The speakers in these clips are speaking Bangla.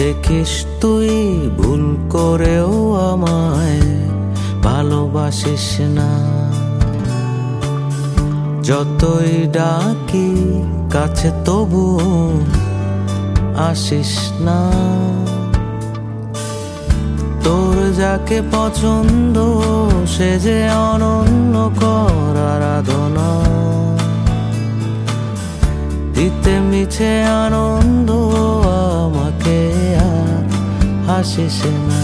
দেখিস তুই ভুল করেও আমায় ভালোবাসিস না। যতই ডাকি কাছে তবু আসিস না। তোর যাকে পছন্দ, সে যে অনন্য কর আরাধনা দিতে মিছে আনন্দ হাসিস না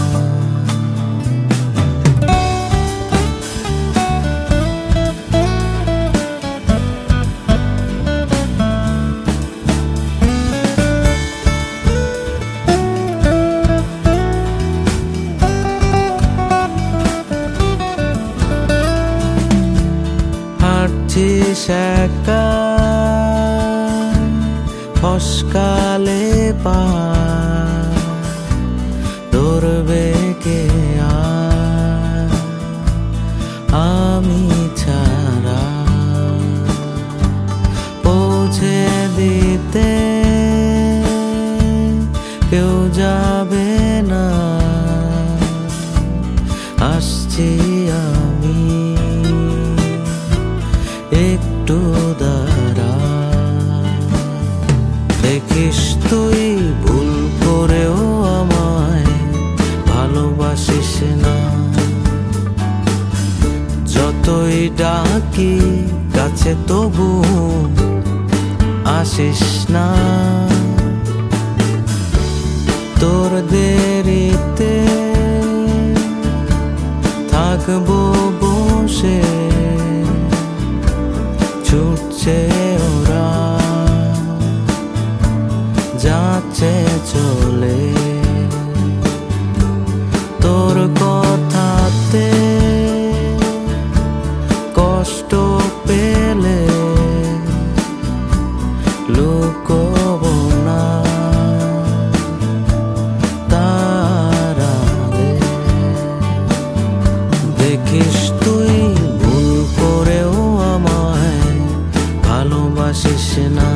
হাঁটছিস একা ফসকালে পা যাবে না। আসছি আমি। একটু দাঁড়া। দেখিস তুই ভুল করেও আমায় ভালোবাসিস না। যতই ডাকি, কাছে তবু আসিস না। থাকব বসে। ছুটছে ওরা যাচ্ছে চলে। তোর কথাতে কষ্ট পেলে লুকব দেখিস তুই ভুল করেও আমায় ভালোবাসিস না।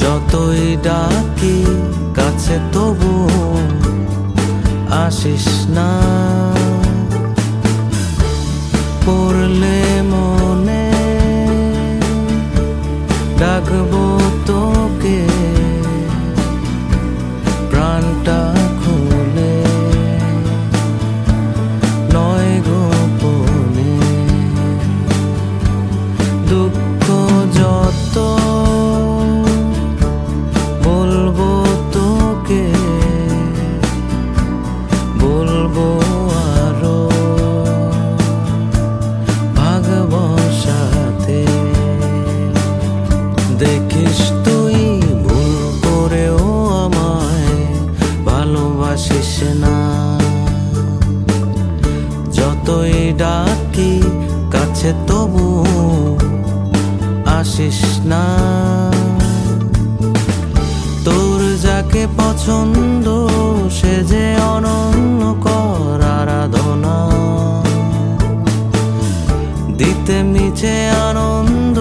যতই ডাকি কাছে তবু আসিস না। ডাকি কাছে তবু আসিস না। তোর যাকে পছন্দ, সে যে অনন্য কর আরাধনা। দিতে মিছে আনন্দ